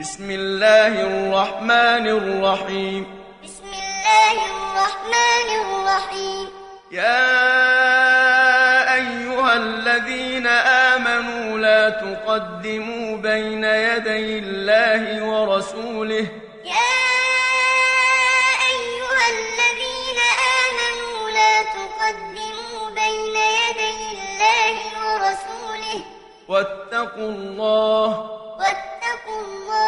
بسم الله الرحمن الرحيم بسم الله الرحمن الرحيم يا أيها الذين آمنوا لا تقدموا بين يدي الله ورسوله يا أيها الذين آمنوا لا تقدموا بين يدي الله ورسوله واتقوا الله واتقوا الله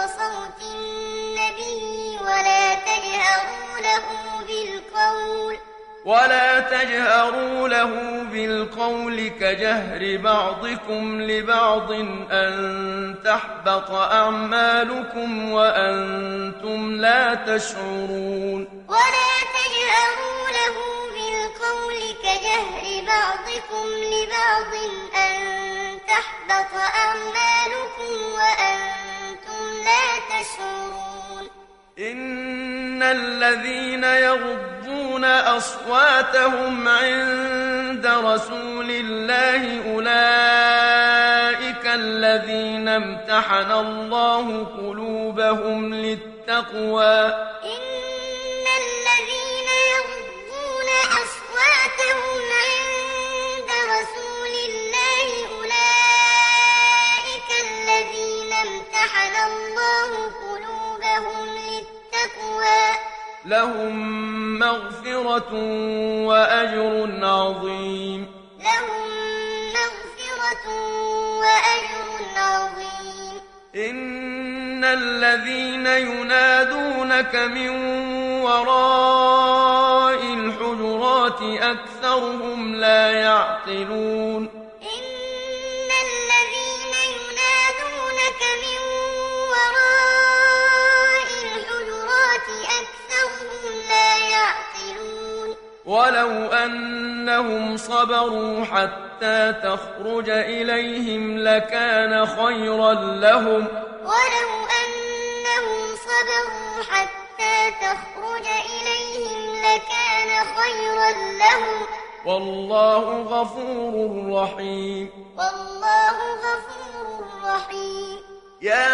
فوق صوت النبي ولا تجهروا له بالقول. ولا تجهروا له بالقول كجهر بعضكم لبعض أن تحبط أعمالكم وأنتم لا تشعرون. ولا تجهروا له بالقول كجهر بعضكم لبعض أن تحبط أعمالكم وأنتم لا تشعرون. إن الذين يغضون أصواتهم عند رسول الله أولئك الذين امتحن الله قلوبهم للتقوى. إن للتقوى لهم مغفرة وأجر عظيم. لهم مغفرة وأجر عظيم. إن الذين ينادونك من وراء الحجرات أكثرهم لا يعقلون. ولو أنهم صبروا حتى تخرج إليهم لكان خيرا لهم. ولو أنهم صبروا حتى تخرج إليهم لكان خيرا لهم. والله غفور رحيم. والله غفور رحيم. يا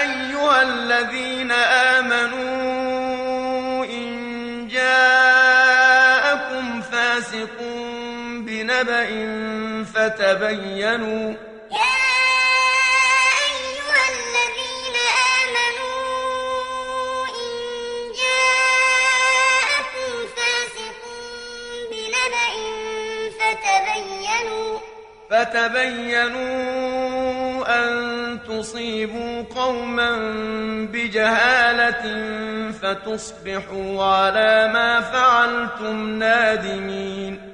أيها الذين آمنوا بنبأ فتبينوا. يا أيها الذين آمنوا إن جاءكم فاسق بنبأ فتبينوا. فتبينوا أن تصيبوا قوما بجهالة فتصبحوا على ما فعلتم نادمين.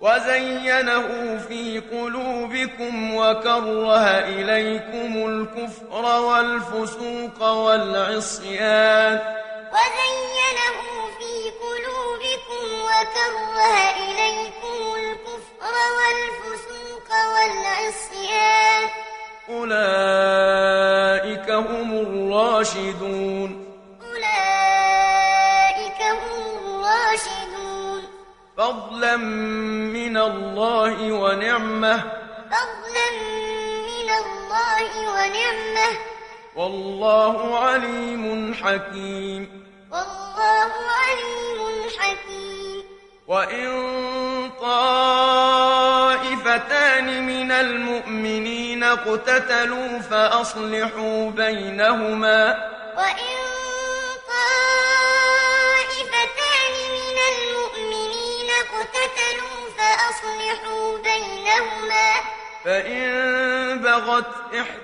وزينه في قلوبكم وكره إليكم الكفر والفسوق والعصيان وزينه في قلوبكم وكره إليكم حكيم. والله عليم حكيم. وإن طائفتان من المؤمنين اقتتلوا فأصلحوا بينهما. وإن طائفتان من المؤمنين اقتتلوا فأصلحوا بينهما. فإن بغت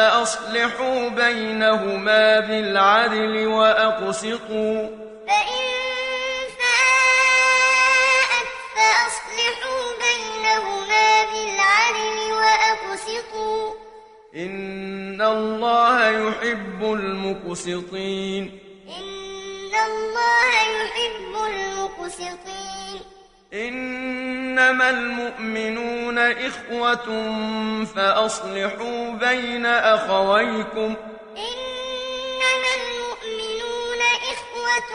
فأصلحوا بينهما بالعدل وأقسطوا. فإن فاءت فأصلحوا بينهما بالعدل وأقسطوا. إن الله يحب المقسطين. إن الله يحب المقسطين. إنما المؤمنون إخوة فأصلحوا بين أخويكم إنما المؤمنون إخوة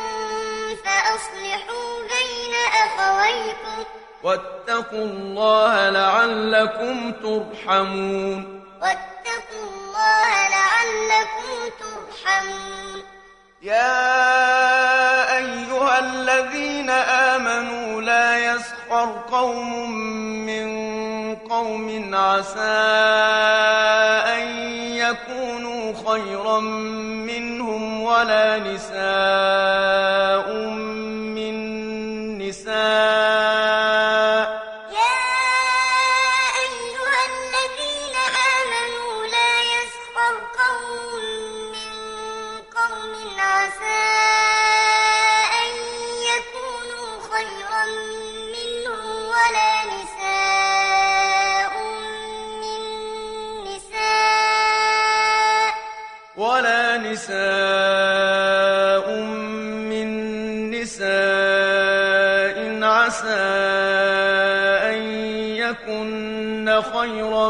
فأصلحوا بين أخويكم واتقوا الله لعلكم ترحمون واتقوا الله لعلكم ترحمون يا أيها الذين آمنوا لا يسخر قوم من قوم عسى أن يكونوا خيرا منهم ولا نساء نساء من نساء عسى أن يكن خيرا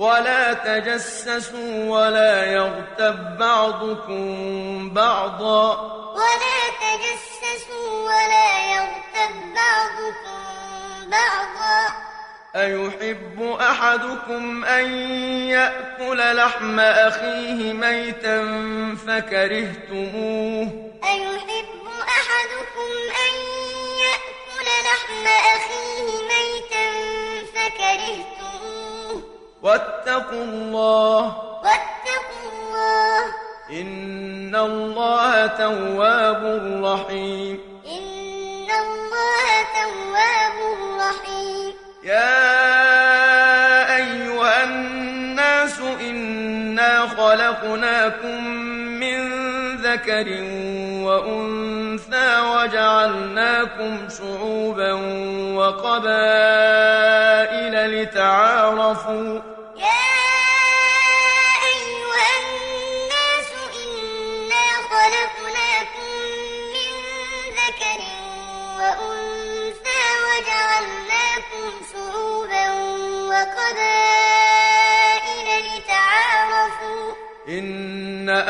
ولا تجسسوا ولا يغتب بعضكم بعضا. ولا تجسسوا ولا يغتب بعضكم بعضا. أيحب أحدكم أن يأكل لحم أخيه ميتا فكرهتموه؟ أيحب أحدكم أن يأكل لحم أخيه واتقوا الله. واتقوا الله. إن الله تواب رحيم. إن الله تواب رحيم. يا أيها الناس إنا خلقناكم من ذكر وأنثى وجعلناكم شعوبا وقبائل لتعارفوا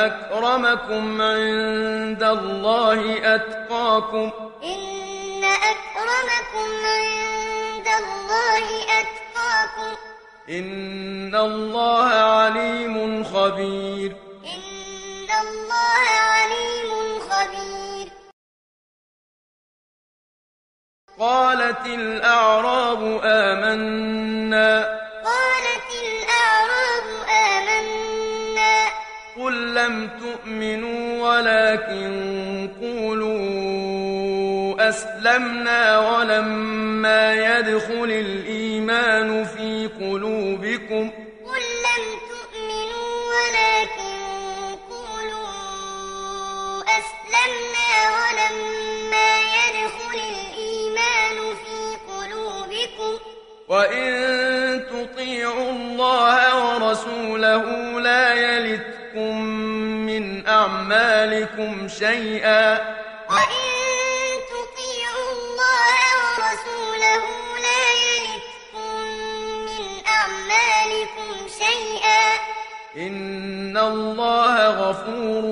أكرمكم عند الله أتقاكم إن أكرمكم عند الله أتقاكم إن الله عليم خبير إن الله عليم خبير قالت الأعراب آمنا ولكن قولوا أسلمنا ولما يدخل الإيمان في قلوبكم قل لم تؤمنوا ولكن قولوا أسلمنا ولما يدخل الإيمان في قلوبكم. وإن تطيعوا الله ورسوله لا يلتكم من أعمالكم شيئا. وإن تطيعوا الله ورسوله لا يلتكم من أعمالكم شيئا. إن الله غفور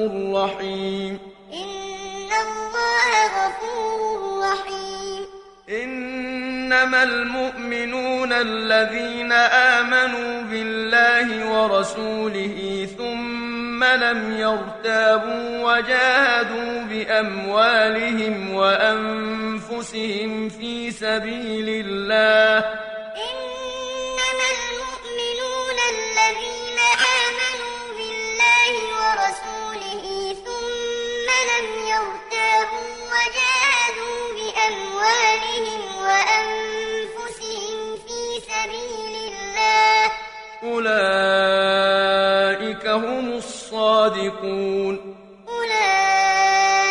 رحيم. إن الله غفور رحيم. إنما المؤمنون الذين آمنوا بالله ورسوله ثم لم يرتابوا وجاهدوا بأموالهم وأنفسهم في سبيل الله. إنما المؤمنون الذين آمنوا بالله ورسوله ثم لم يرتابوا وجاهدوا بأموالهم وأنفسهم في سبيل الله. أولئك هم الصادقون. أولئك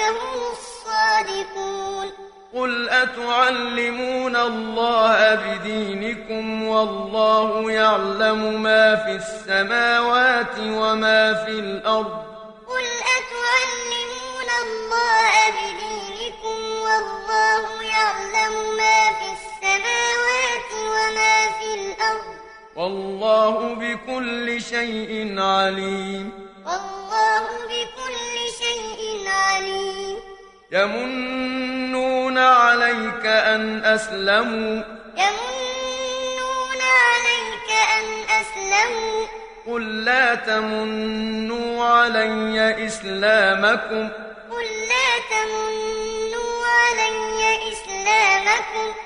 هم الصادقون. قل أتعلمون الله بدينكم والله يعلم ما في السماوات وما في الأرض والله بكل شيء عليم. والله بكل شيء عليم. يمنون عليك أن أسلموا. يمنون عليك أن أسلموا. قل لا تمنوا علي إسلامكم. قل لا تمنوا علي إسلامكم.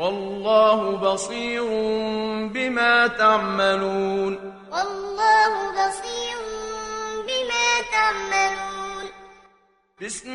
والله بصير بما تعملون. والله بصير بما تعملون. بسم